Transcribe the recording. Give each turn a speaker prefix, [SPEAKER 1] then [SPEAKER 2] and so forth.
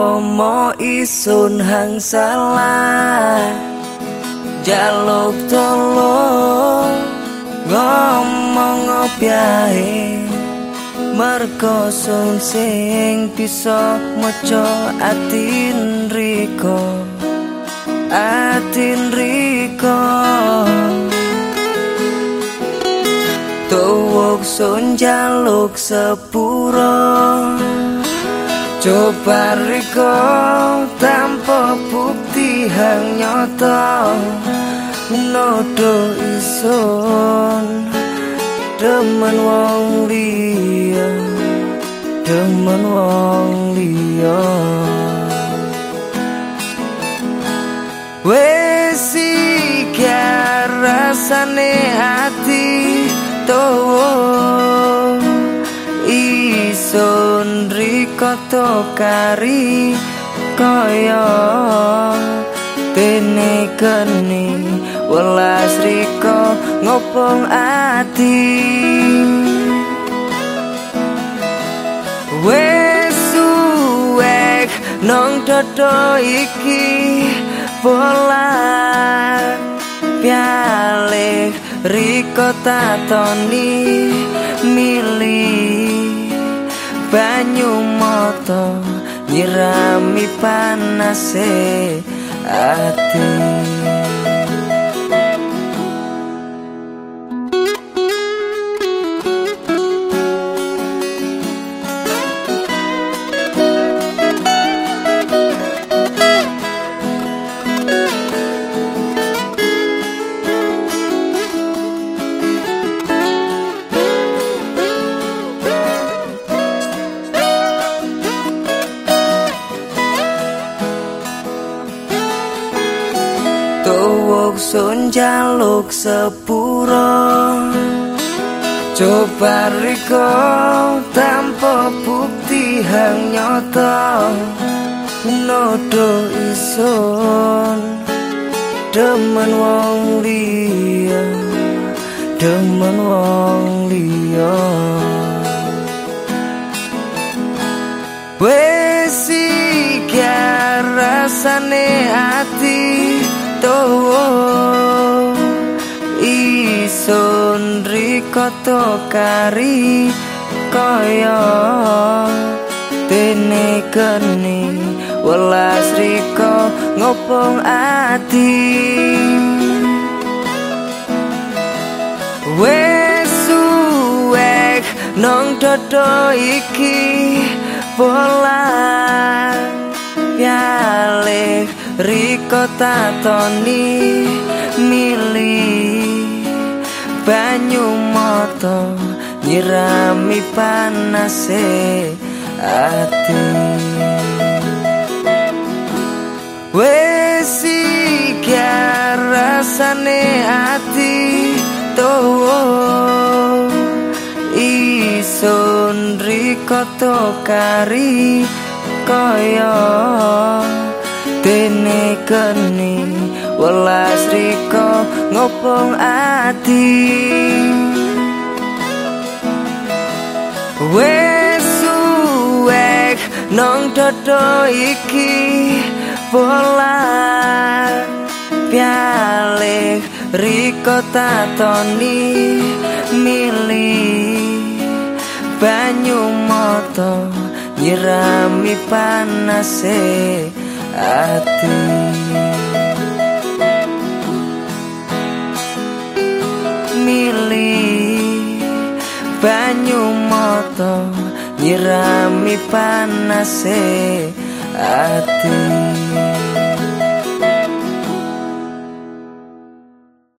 [SPEAKER 1] Umpomo isun hang salah Jaluk tolong ngomong opiahe Merko sun sing bisa moco atin riko Atin riko Tuwuk sun jaluk sepuro Coba riko tanpa bukti hang nyoto Nodo isun Demen wong liya Demen wong liya. Wesi rasane hati towo rikoto kari kaya tene keni welas riko ngopong ati. Wesuek nong dodo iki pola pialik riko tatoni milih banyu moto nyirami panase ati tuwuk sun jaluk sepuro. Coba riko tanpa bukti hang nyoto nodo isun demen wong liya demen wong liya. Wesi kya rasane hati towo isun rikoto kari kaya tene keni welas riko ngopong ati. Wesuek nong dodo iki pola riko tatoni milih banyu moto nyirami panase ati. Wesi rasane ati towo isun rikoto kari kaya Tene keni welas riko ngopong ati. Wesuek nong dodo iki pola pialik riko tatoni milih banyu moto nyirami panase ati milih banyu moto nyirami panase ati